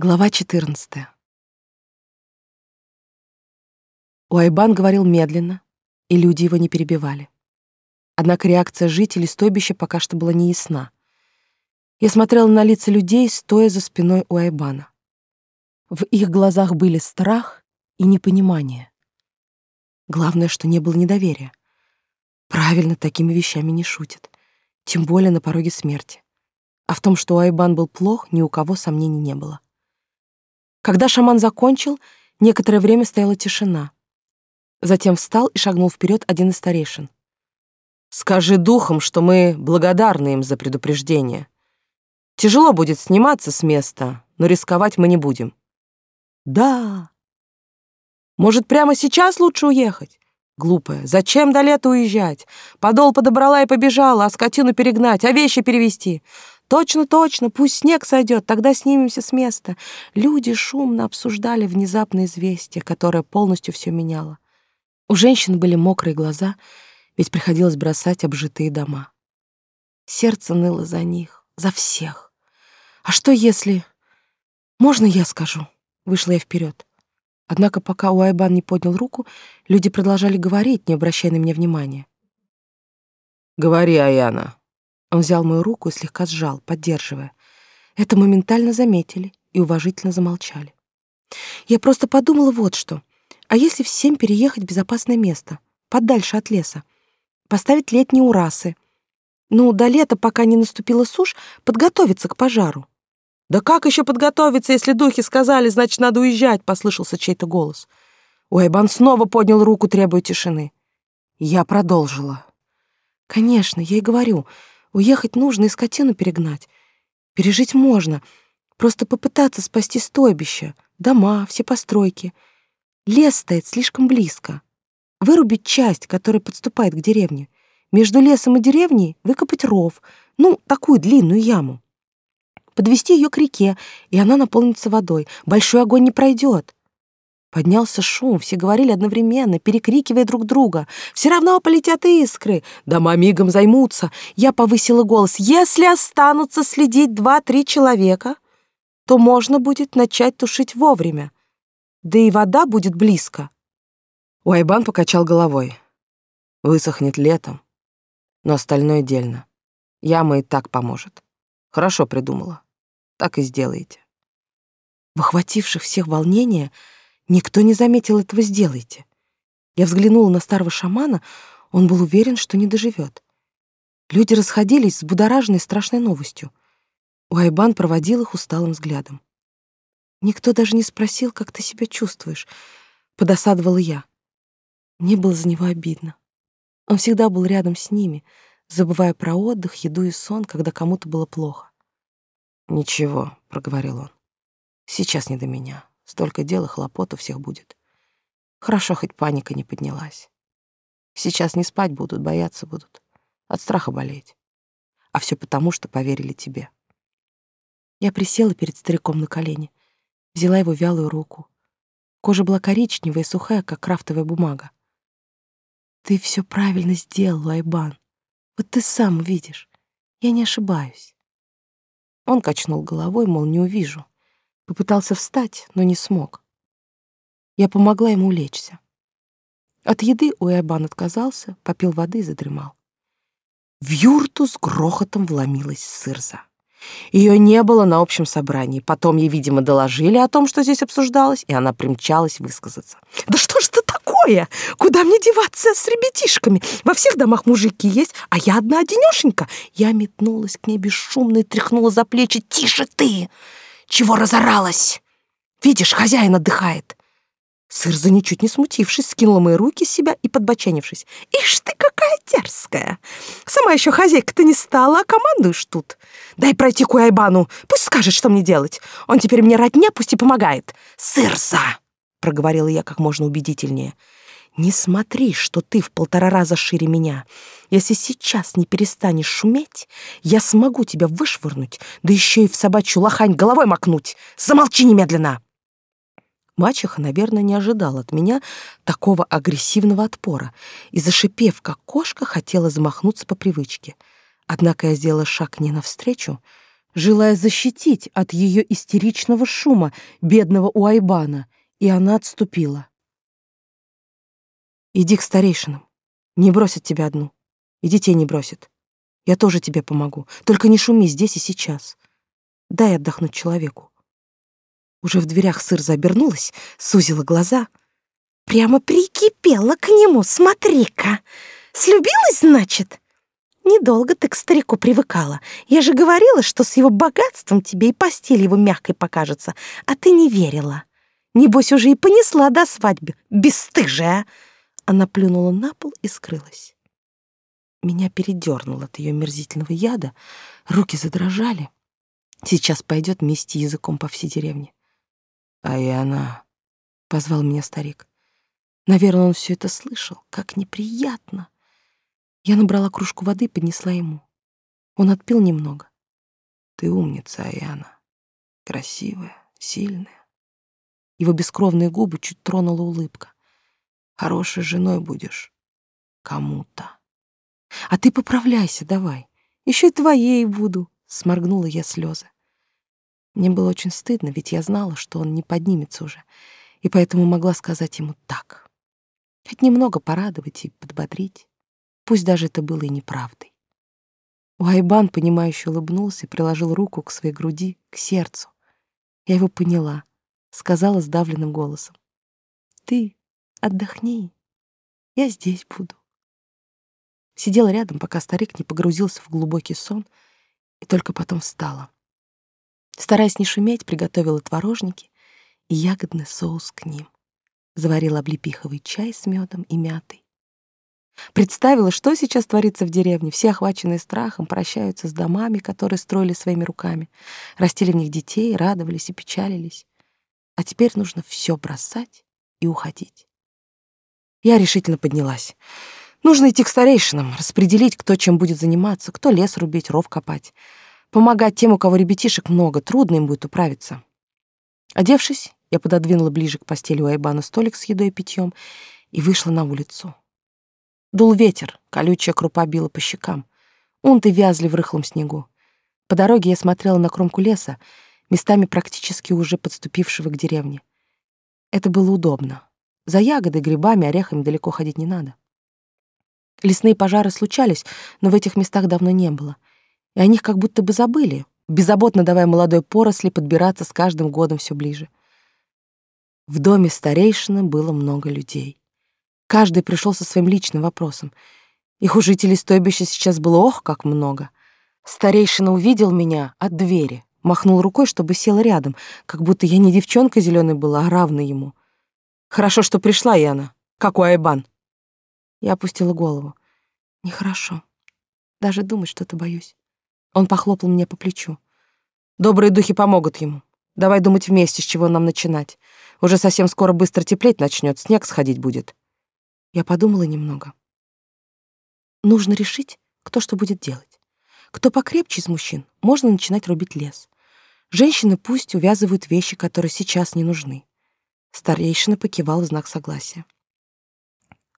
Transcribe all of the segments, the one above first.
Глава 14. Уайбан говорил медленно, и люди его не перебивали. Однако реакция жителей стойбища пока что была неясна. Я смотрела на лица людей, стоя за спиной Уайбана. В их глазах были страх и непонимание. Главное, что не было недоверия. Правильно, такими вещами не шутят, тем более на пороге смерти. А в том, что Уайбан был плох, ни у кого сомнений не было. Когда шаман закончил, некоторое время стояла тишина. Затем встал и шагнул вперед один из старейшин. «Скажи духам, что мы благодарны им за предупреждение. Тяжело будет сниматься с места, но рисковать мы не будем». «Да». «Может, прямо сейчас лучше уехать?» Глупая. Зачем до лета уезжать? Подол подобрала и побежала, а скотину перегнать, а вещи перевести. Точно, точно, пусть снег сойдет, тогда снимемся с места. Люди шумно обсуждали внезапное известие, которое полностью все меняло. У женщин были мокрые глаза, ведь приходилось бросать обжитые дома. Сердце ныло за них, за всех. А что если... Можно я скажу? Вышла я вперед. Однако пока Уайбан не поднял руку, люди продолжали говорить, не обращая на меня внимания. «Говори, Аяна», он взял мою руку и слегка сжал, поддерживая. Это моментально заметили и уважительно замолчали. Я просто подумала вот что. А если всем переехать в безопасное место, подальше от леса, поставить летние урасы, ну, до лета, пока не наступила сушь, подготовиться к пожару. «Да как еще подготовиться, если духи сказали, значит, надо уезжать?» — послышался чей-то голос. Уайбан снова поднял руку, требуя тишины. Я продолжила. «Конечно, я и говорю, Уехать нужно и скотину перегнать. Пережить можно. Просто попытаться спасти стойбище, дома, все постройки. Лес стоит слишком близко. Вырубить часть, которая подступает к деревне. Между лесом и деревней выкопать ров, ну, такую длинную яму. Подвести ее к реке, и она наполнится водой. Большой огонь не пройдет. Поднялся шум, все говорили одновременно, перекрикивая друг друга. «Все равно полетят искры! Дома мигом займутся!» Я повысила голос. «Если останутся следить два-три человека, то можно будет начать тушить вовремя. Да и вода будет близко». Уайбан покачал головой. «Высохнет летом, но остальное дельно. Яма и так поможет. Хорошо придумала. Так и сделаете». В охвативших всех волнения Никто не заметил этого, сделайте. Я взглянула на старого шамана, он был уверен, что не доживет. Люди расходились с будораженной страшной новостью. Уайбан проводил их усталым взглядом. Никто даже не спросил, как ты себя чувствуешь, подосадовала я. Мне было за него обидно. Он всегда был рядом с ними, забывая про отдых, еду и сон, когда кому-то было плохо. «Ничего», — проговорил он, — «сейчас не до меня. Столько дел и хлопот у всех будет. Хорошо, хоть паника не поднялась. Сейчас не спать будут, бояться будут. От страха болеть. А все потому, что поверили тебе. Я присела перед стариком на колени, взяла его вялую руку. Кожа была коричневая и сухая, как крафтовая бумага. Ты все правильно сделал, Айбан. Вот ты сам увидишь. Я не ошибаюсь. Он качнул головой, мол, не увижу. Попытался встать, но не смог. Я помогла ему улечься. От еды Уэбан отказался, попил воды и задремал. В юрту с грохотом вломилась Сырза. Ее не было на общем собрании. Потом ей, видимо, доложили о том, что здесь обсуждалось, и она примчалась высказаться. «Да что ж это такое? Куда мне деваться с ребятишками? Во всех домах мужики есть, а я одна одинешенька». Я метнулась к ней бесшумно и тряхнула за плечи. «Тише ты! Чего разоралась? Видишь, хозяин отдыхает. Сырза, ничуть не смутившись, скинула мои руки с себя и, подбоченившись. «Ишь ты, какая дерзкая! Сама еще хозяйка-то не стала, а командуешь тут. Дай пройти к Уайбану, пусть скажет, что мне делать. Он теперь мне родня, пусть и помогает. Сырза!» — проговорила я как можно убедительнее. «Не смотри, что ты в полтора раза шире меня. Если сейчас не перестанешь шуметь, я смогу тебя вышвырнуть, да еще и в собачью лохань головой макнуть. Замолчи немедленно!» Мачеха, наверное, не ожидала от меня такого агрессивного отпора и, зашипев, как кошка, хотела замахнуться по привычке. Однако я сделала шаг не навстречу, желая защитить от ее истеричного шума бедного Уайбана, и она отступила. «Иди к старейшинам. Не бросят тебя одну. И детей не бросят. Я тоже тебе помогу. Только не шуми здесь и сейчас. Дай отдохнуть человеку». Уже в дверях сыр забернулась, сузила глаза. «Прямо прикипела к нему, смотри-ка! Слюбилась, значит?» Недолго ты к старику привыкала. Я же говорила, что с его богатством тебе и постель его мягкой покажется, а ты не верила. Небось, уже и понесла до свадьбы, бесстыжая!» Она плюнула на пол и скрылась. Меня передернуло от ее мерзительного яда, руки задрожали. Сейчас пойдет мести языком по всей деревне. А и она... Позвал меня старик. Наверное, он все это слышал. Как неприятно. Я набрала кружку воды и поднесла ему. Он отпил немного. Ты умница, Аяна. Красивая, сильная. Его бескровные губы чуть тронула улыбка. Хорошей женой будешь кому-то. А ты поправляйся давай. Еще и твоей буду. Сморгнула я слезы. Мне было очень стыдно, ведь я знала, что он не поднимется уже, и поэтому могла сказать ему так. Хоть немного порадовать и подбодрить. Пусть даже это было и неправдой. Уайбан, понимающе улыбнулся и приложил руку к своей груди, к сердцу. Я его поняла, сказала сдавленным голосом. «Ты отдохни, я здесь буду». Сидела рядом, пока старик не погрузился в глубокий сон, и только потом встала. Стараясь не шуметь, приготовила творожники и ягодный соус к ним. Заварила облепиховый чай с медом и мятой. Представила, что сейчас творится в деревне. Все, охваченные страхом, прощаются с домами, которые строили своими руками, растили в них детей, радовались и печалились. А теперь нужно все бросать и уходить. Я решительно поднялась. Нужно идти к старейшинам, распределить, кто чем будет заниматься, кто лес рубить, ров копать. Помогать тем, у кого ребятишек много, трудно им будет управиться. Одевшись, я пододвинула ближе к постели у Айбана столик с едой и питьем и вышла на улицу. Дул ветер, колючая крупа била по щекам. Унты вязли в рыхлом снегу. По дороге я смотрела на кромку леса, местами практически уже подступившего к деревне. Это было удобно. За ягодой, грибами, орехами далеко ходить не надо. Лесные пожары случались, но в этих местах давно не было. И о них как будто бы забыли, беззаботно давая молодой поросли подбираться с каждым годом все ближе. В доме старейшины было много людей. Каждый пришел со своим личным вопросом. Их у жителей стойбища сейчас было ох, как много. Старейшина увидел меня от двери, махнул рукой, чтобы села рядом, как будто я не девчонка зеленой была, а равна ему. «Хорошо, что пришла, Яна. Как у Айбан?» Я опустила голову. «Нехорошо. Даже думать что-то боюсь». Он похлопал меня по плечу. «Добрые духи помогут ему. Давай думать вместе, с чего нам начинать. Уже совсем скоро быстро теплеть начнет, снег сходить будет. Я подумала немного. Нужно решить, кто что будет делать. Кто покрепче из мужчин, можно начинать рубить лес. Женщины пусть увязывают вещи, которые сейчас не нужны. Старейшина покивал в знак согласия.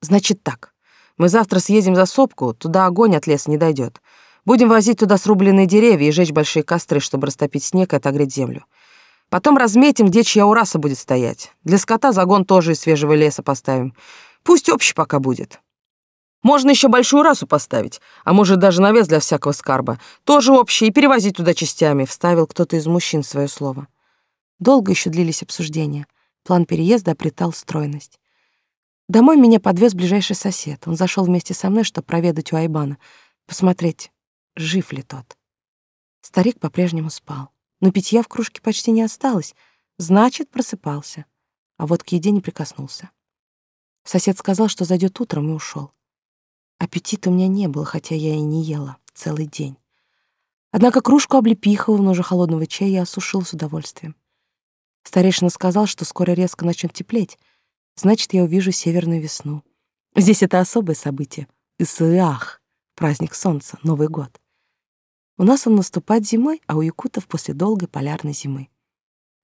Значит так. Мы завтра съездим за сопку, туда огонь от леса не дойдет. Будем возить туда срубленные деревья и жечь большие костры, чтобы растопить снег и отогреть землю. Потом разметим, где чья ураса будет стоять. Для скота загон тоже из свежего леса поставим. Пусть общий пока будет. Можно еще большую расу поставить, а может даже навес для всякого скарба. Тоже общий, и перевозить туда частями, вставил кто-то из мужчин свое слово. Долго еще длились обсуждения. План переезда обретал стройность. Домой меня подвез ближайший сосед. Он зашел вместе со мной, чтобы проведать у Айбана, посмотреть, жив ли тот. Старик по-прежнему спал, но питья в кружке почти не осталось, значит, просыпался, а вот к еде не прикоснулся. Сосед сказал, что зайдет утром и ушел. Аппетита у меня не было, хотя я и не ела целый день. Однако кружку облепихового, но уже холодного чая я осушил с удовольствием. Старейшина сказал, что скоро резко начнет теплеть, значит, я увижу северную весну. Здесь это особое событие. Исыах, праздник солнца, Новый год. У нас он наступает зимой, а у якутов после долгой полярной зимы.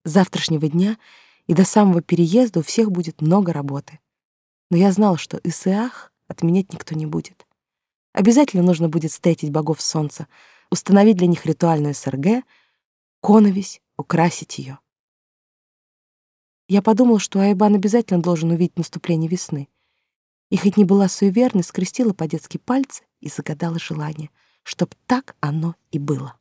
С завтрашнего дня и до самого переезда у всех будет много работы но я знал, что Исеах отменять никто не будет. Обязательно нужно будет встретить богов солнца, установить для них ритуальную СРГ, коновесь, украсить ее. Я подумал, что Айбан обязательно должен увидеть наступление весны. И хоть не была суеверной, скрестила по-детски пальцы и загадала желание, чтоб так оно и было.